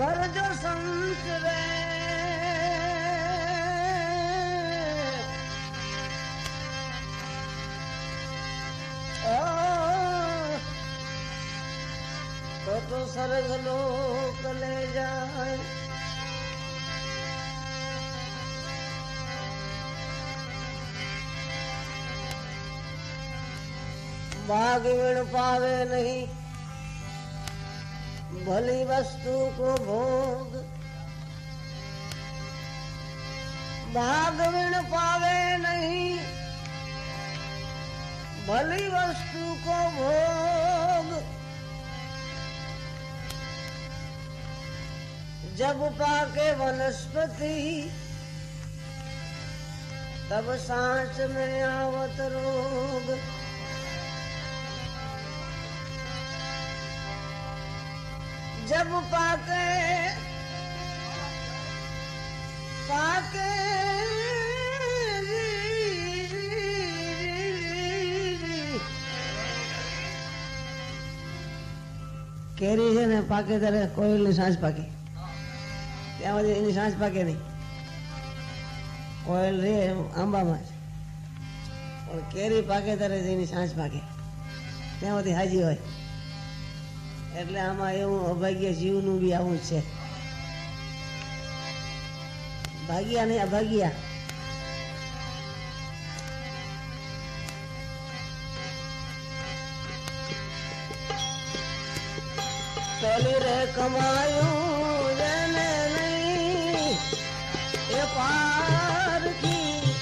કરજો સંત રે તો તો સરગલો લે જાય. ભાગ વિણ પાવે નહીં. भली वस्तु को भोग। भाग विण पावे नहीं। भली वस्तु को भोग। जब पाके वनस्पति, तब सांस में आवत रोग। जब पाके पाके કેરી છે ને પાકે ત્યારે કોયલની સાંજ પાકે ત્યાં સુધી એની સાંજ પાકે નહીં કોયલ રે આંબામાં જ પણ કેરી પાકે ત્યારે જ એની સાંજ પાકે ત્યાં સુધી હાજી હોય એટલે આમાં એવું અભાગ્ય જીવનું બી આવું છે. ભાગ્યા ને અભાગ્યા. પેલી રે કમાયું જેને એ પારખી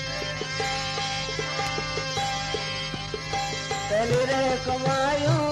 પેલી રે કમાયું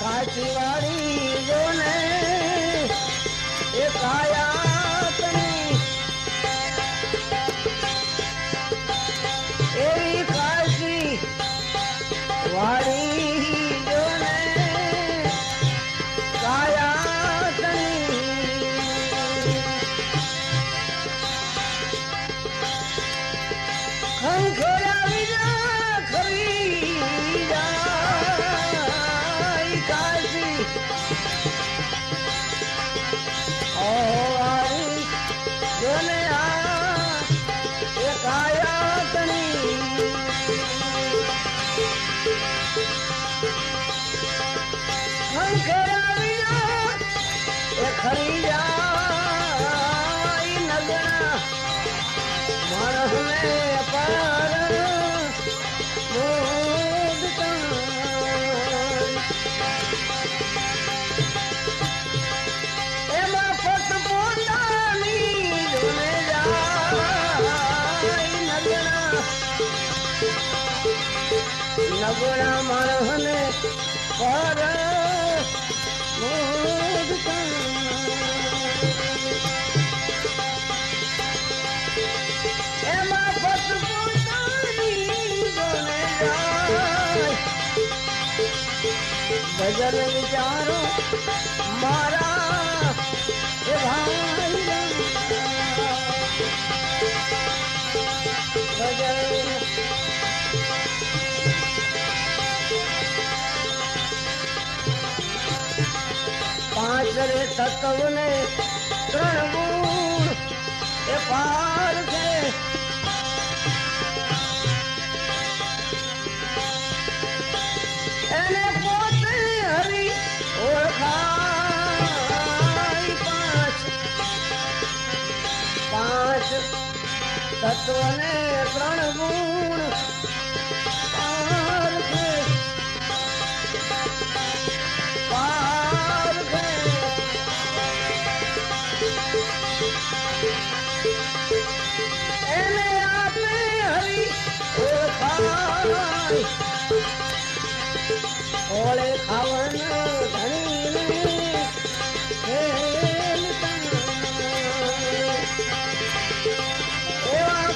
કાચી વાળી જોને એ કાયાતની નગરા માણસને પર એમાં ફક્ત પોતાની જોને જાય ભજન વિચારો કરે તત્વને ત્રણ ગુણ એ પાર છે. એને પોતે હરી ઓળખાય પાંચ. પાંચ તત્વને ત્રણ ગુણ ઓળે ધણીને ખેલતા. એવા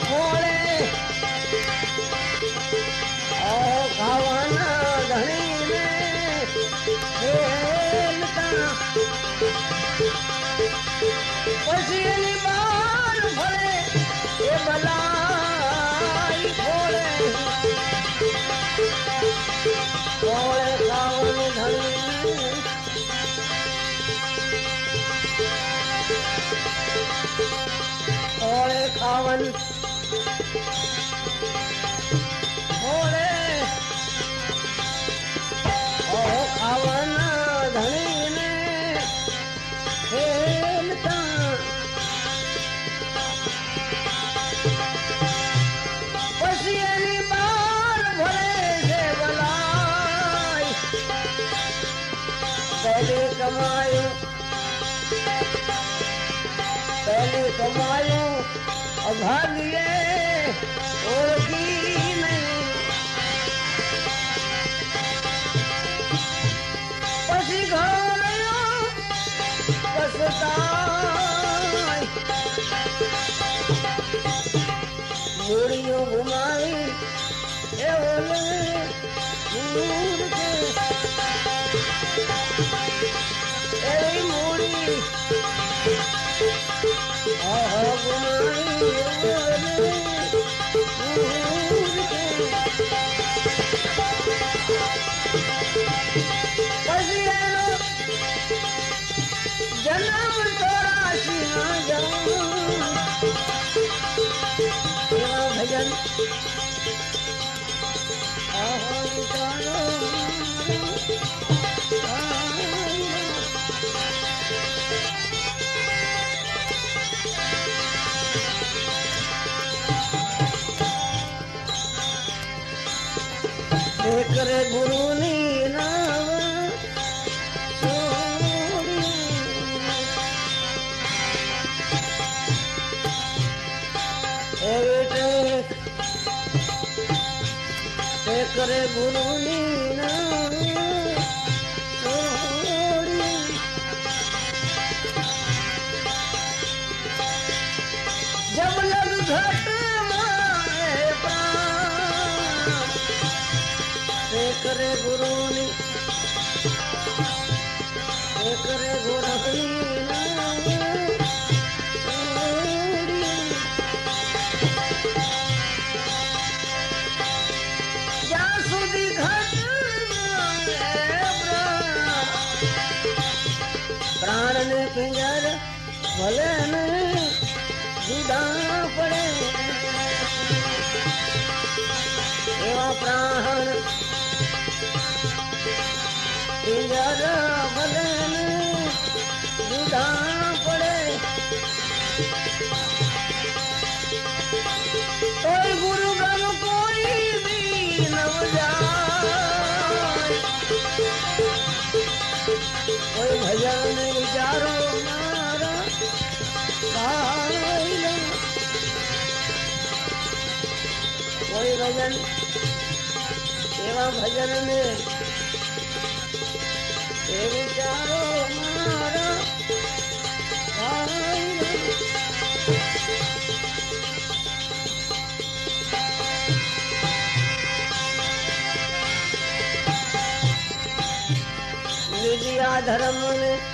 પહેલી કમાયું પહેલી કમાયું અભાગ્યે ઓળખી નહીં પછી ઘોડ્યો પછતાય મૂડીઓ ગુમાવી એ ઓલે મૂળ જવું એવા ભજન ગુરુની કરે ગુરુની. જબ લગ ઘટ મારે પ્રાણ કરે ગુરુની ભલે ને જુદા પડે એવા પ્રાણ પિંજર ભલે ને જુદા પડે ભજન વિચારો ભાઈલા. કોઈ ભજન એવા ભજન ને એ વિચારો મારા ધર્મ ને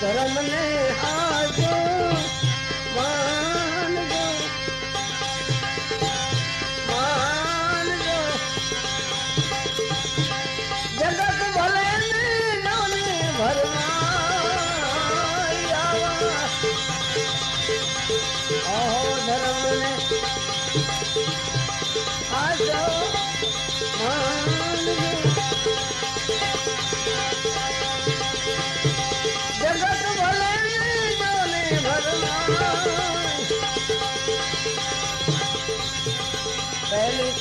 ધરમ ને હાજો માનજો માનજો જગત ભલે નામે ભરવા ઓહો ધરમ ને હાજો માનજો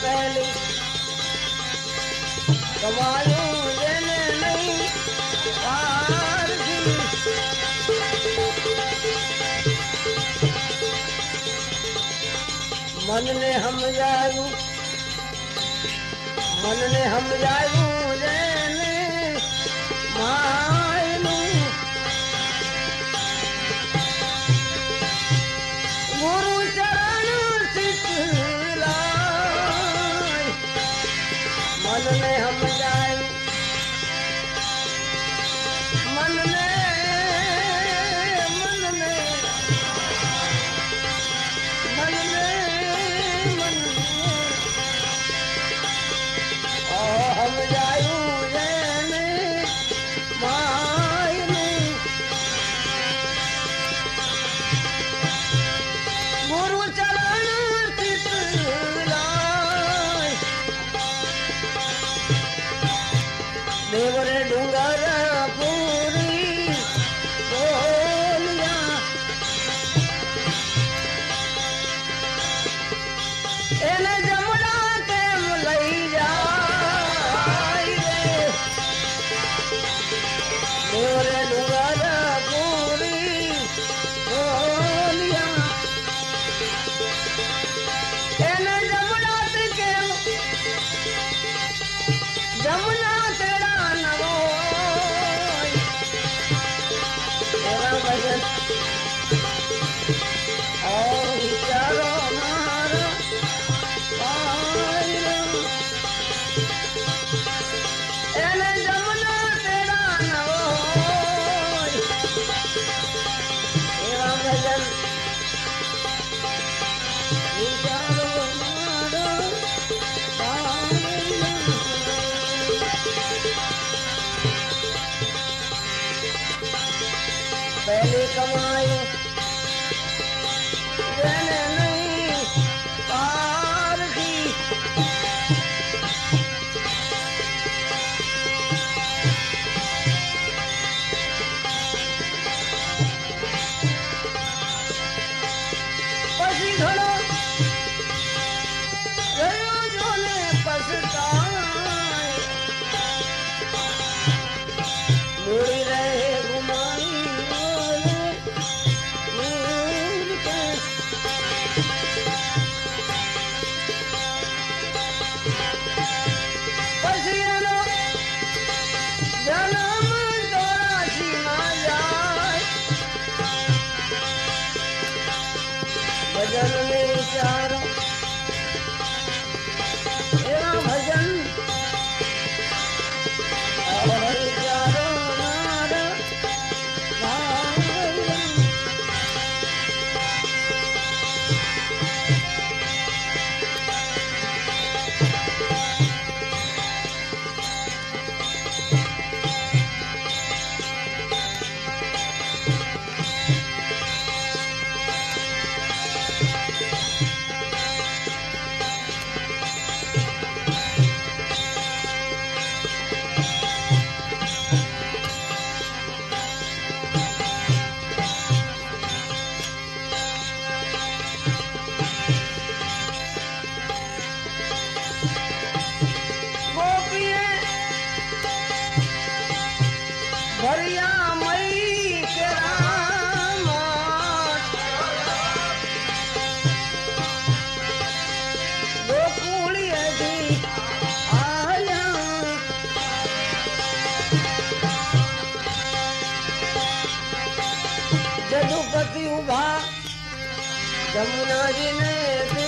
પહેલી કવાયું જેને નહીં મનને સમજાયું મનને સમજાયું जमुना जी में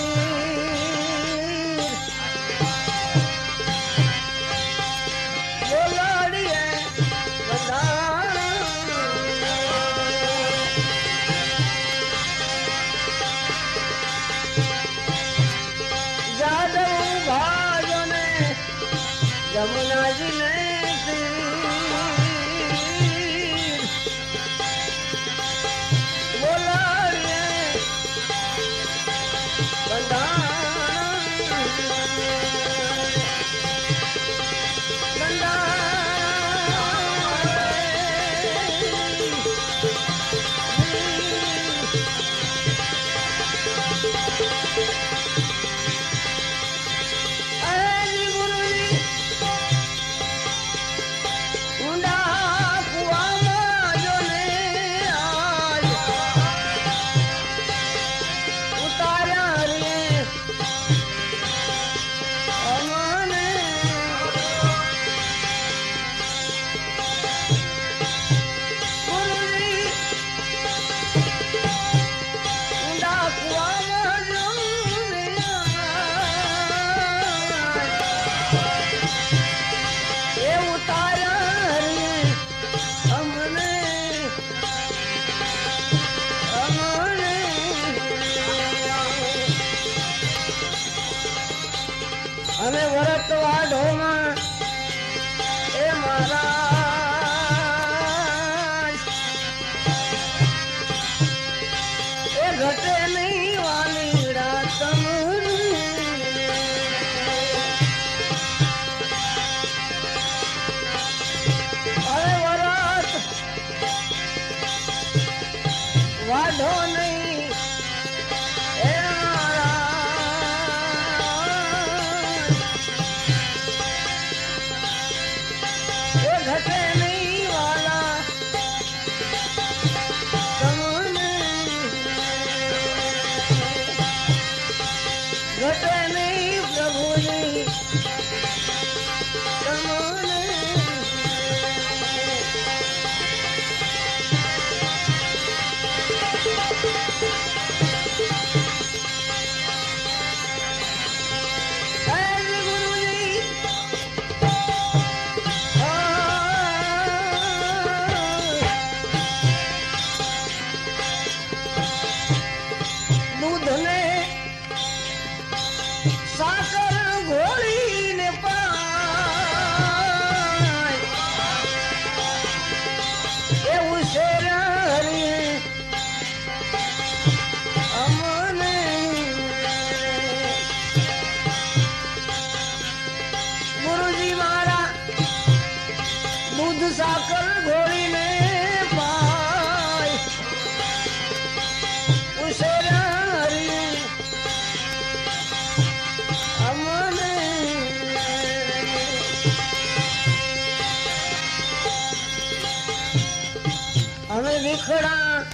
રખડા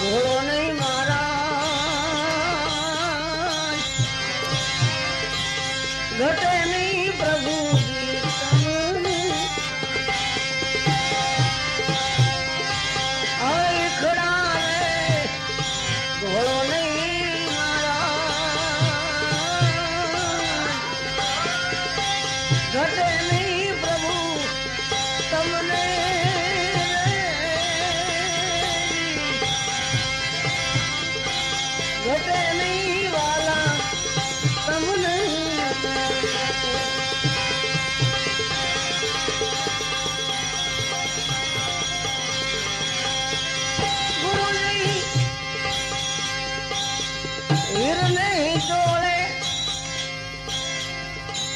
ઘોડો નહીં મારા ઘટો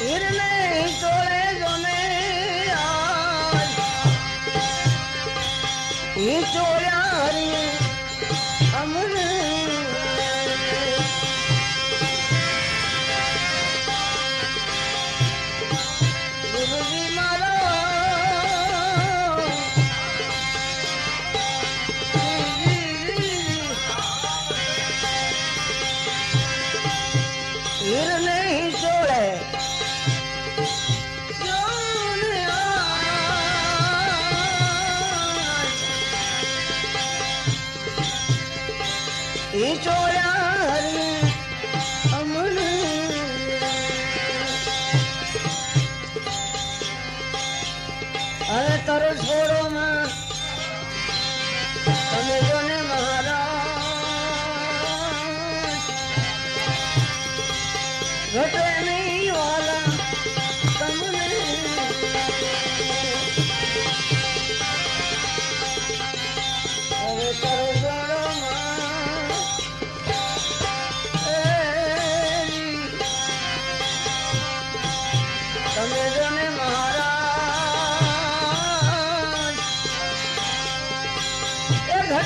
இருளை தோழே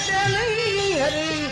चली हरी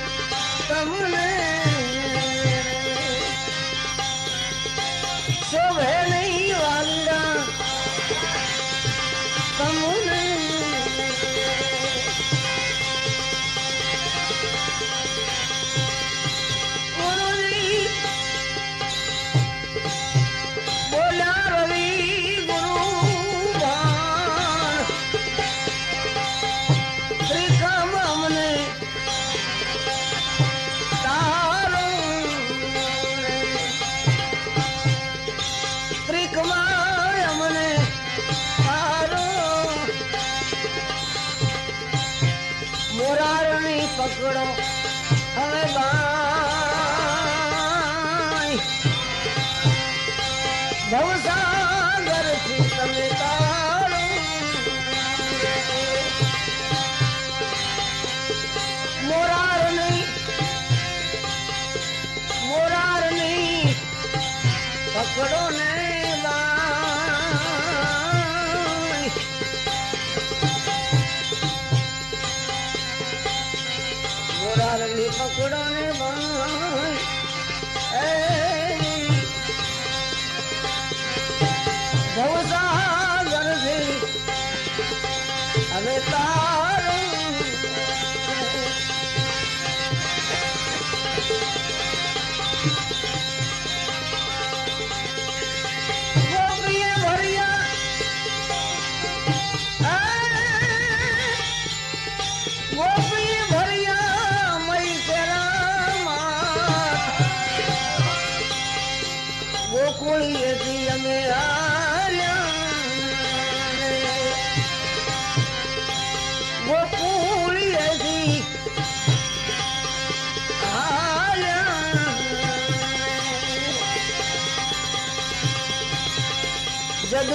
પકડો ને મોરારી પકડો ને બા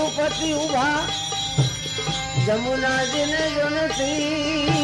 રઘુપતિ ઊભા. જમુનાજી ને જોનથી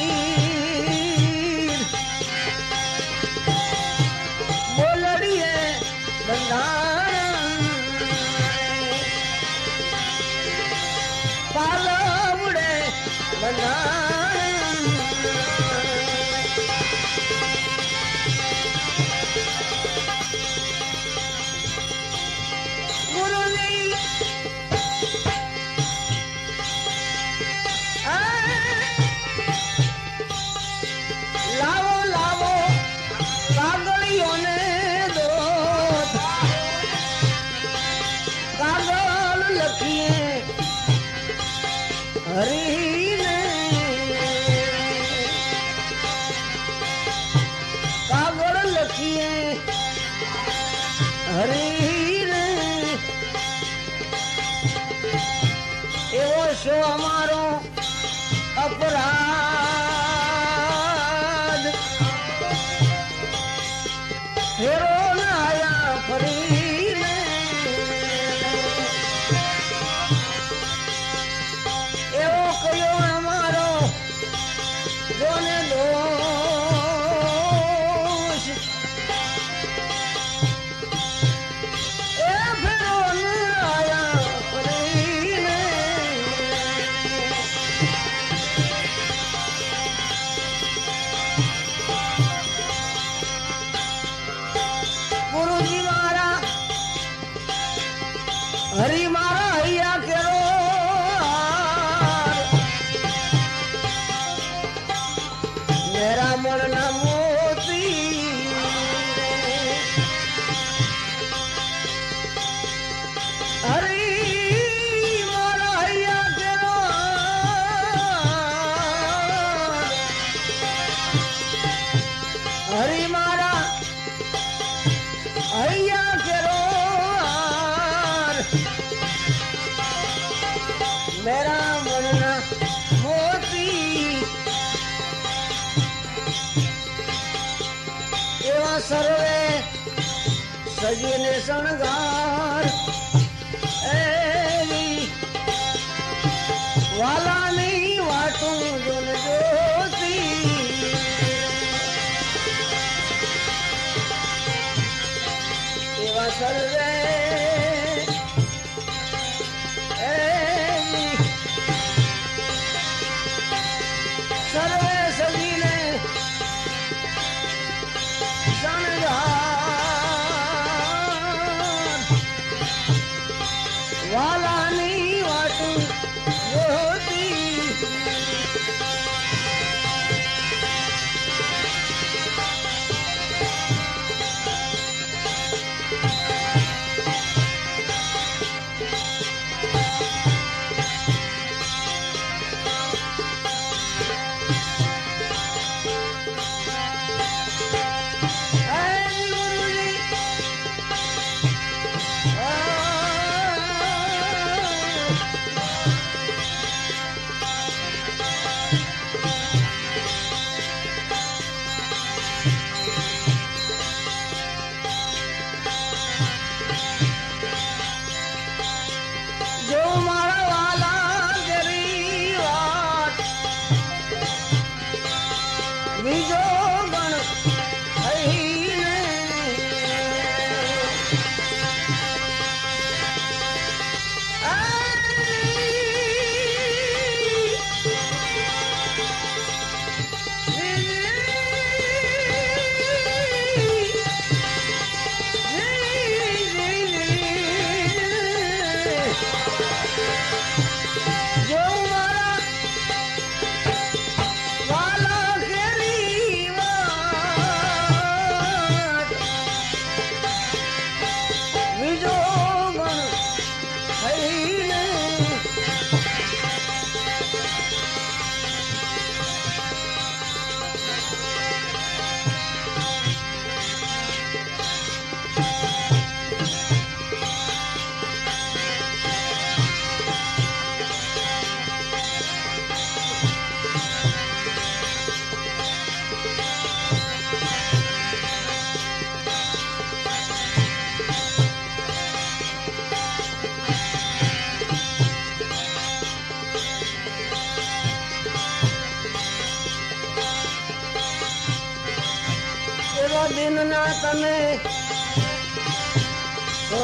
બંધન ના તમે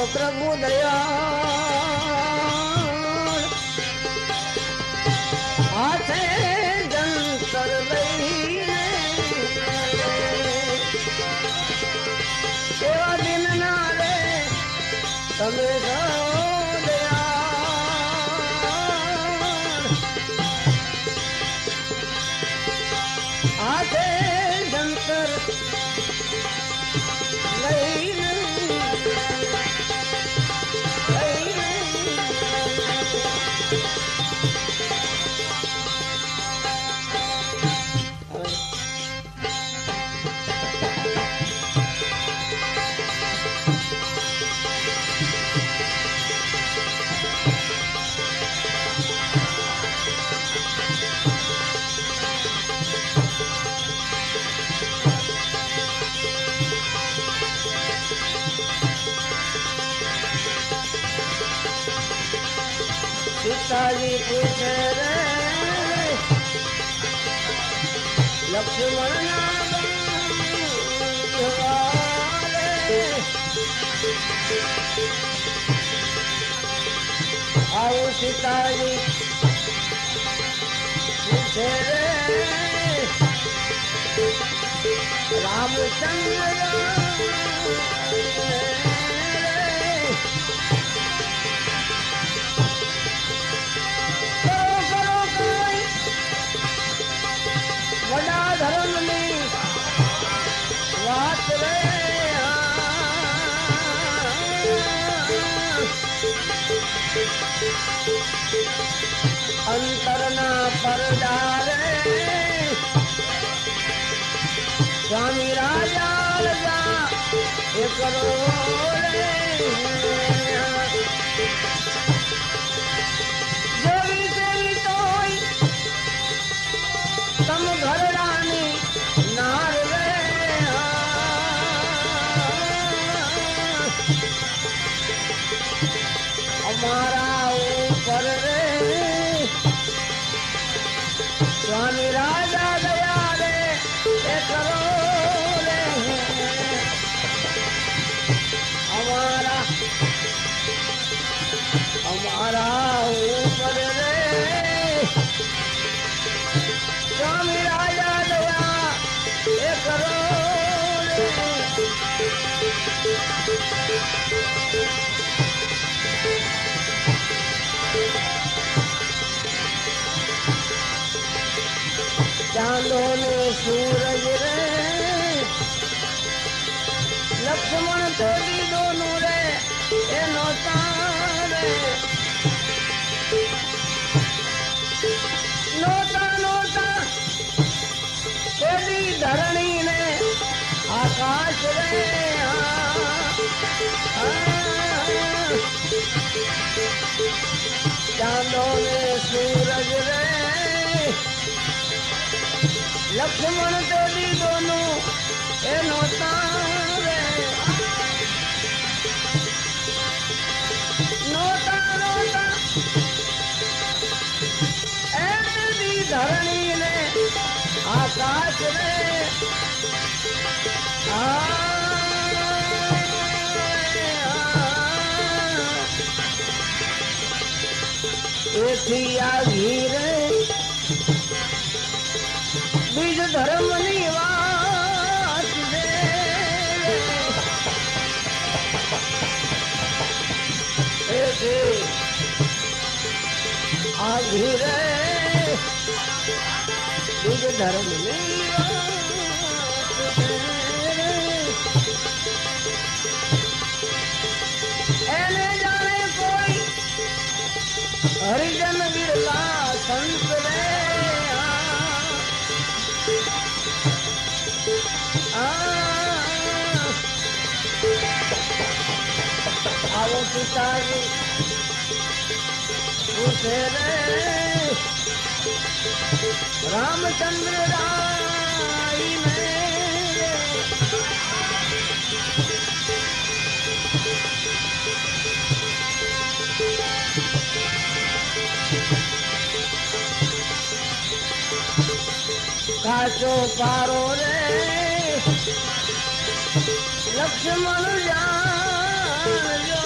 પ્રભુ દયાળ સીતાજી પૂછે રે. લક્ષ્મણ આવું સીતાજી પૂછે રે. રામચંદ્ર અંતરના પરદારે સ્વામી રાજા લજા એ કરો તમ ઘરડાની સ્વામી રાજા દયા રે એ કરો રે અમારા અમારા ઉપર રે. સ્વામી રાજા દયા એ કરો રે ચાંદો ને સૂરજ રે, લક્ષ્મણ તો દીદોનું રે, એનો તારે નોતા નોતા તેરી ધરણી ને આકાશ રે ચાંદો ને સૂરજ રે લક્ષ્મણ તો દીદોનું એનો તારે. નોતા નોતા એની ધરણી ને આકાશ રે. એથી આવી રે બીજ ધર્મની વાત રે. આવી રે બીજ ધર્મની વાત એને જાણે કોઈ હરિજન બિરલા સંત પિતાજી પૂછે રે રામચંદ્ર રાય ને કાચો પારો રે લક્ષ્મણ જાણજો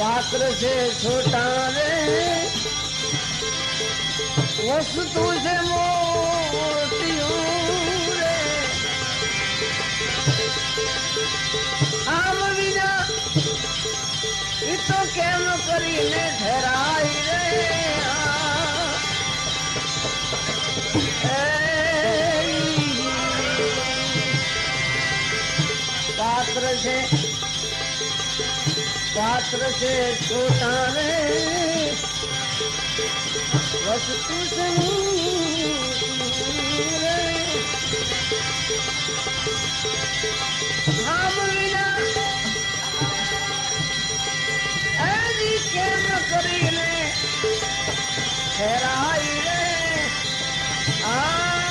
પાત્ર છે છોટા રે વસ્તુ છે મોટી આમ વિના એ તો કેમ કરીને ઠરાય રે પાત્ર છે પાત્ર છે રે વસ્તુ કેમ કરીને હેરાઈ રે? આ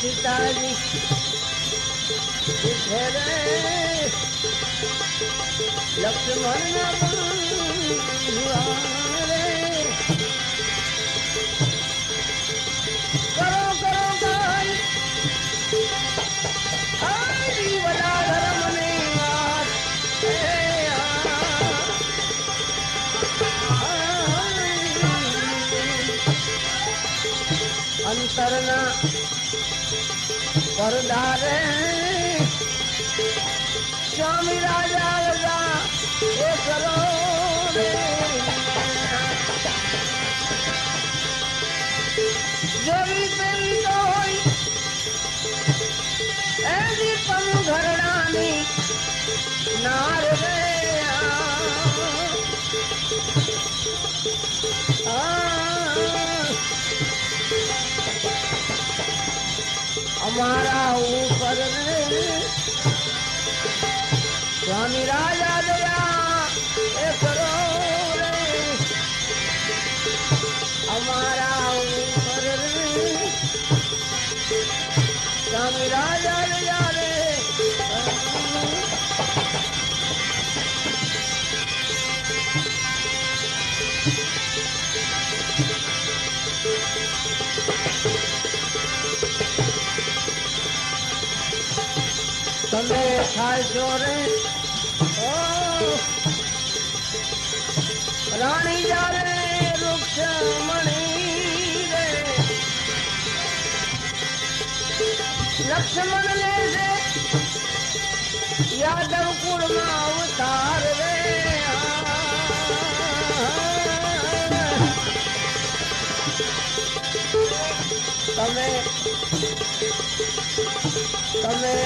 સીતાજી લક્ષ્મણ કરો કરો ગાય વડા ધર્મની વાત. અંતરના પરદા રે સ્વામી રાજા લગા એ કરો એની પમ ઘરડાની નાર અમારા ઉપર સ્વામી રાજા દયા એ કરો અમારા ઉપર રાણી જારે વૃક્ષમણી રે. લક્ષ્મણ ને છે યાદવ કુળમાં અવતાર રે તમે તમે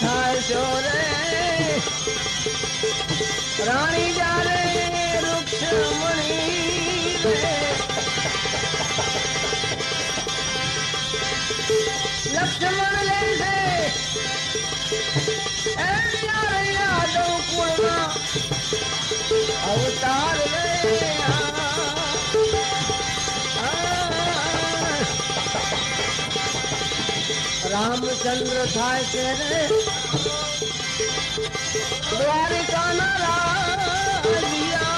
થાશો રે? રાણી જારે વૃક્ષમણી લક્ષ્મણ લેશે અવતાર રે રામચંદ્ર થાય છે રે. દ્વારિકાના રાજિયા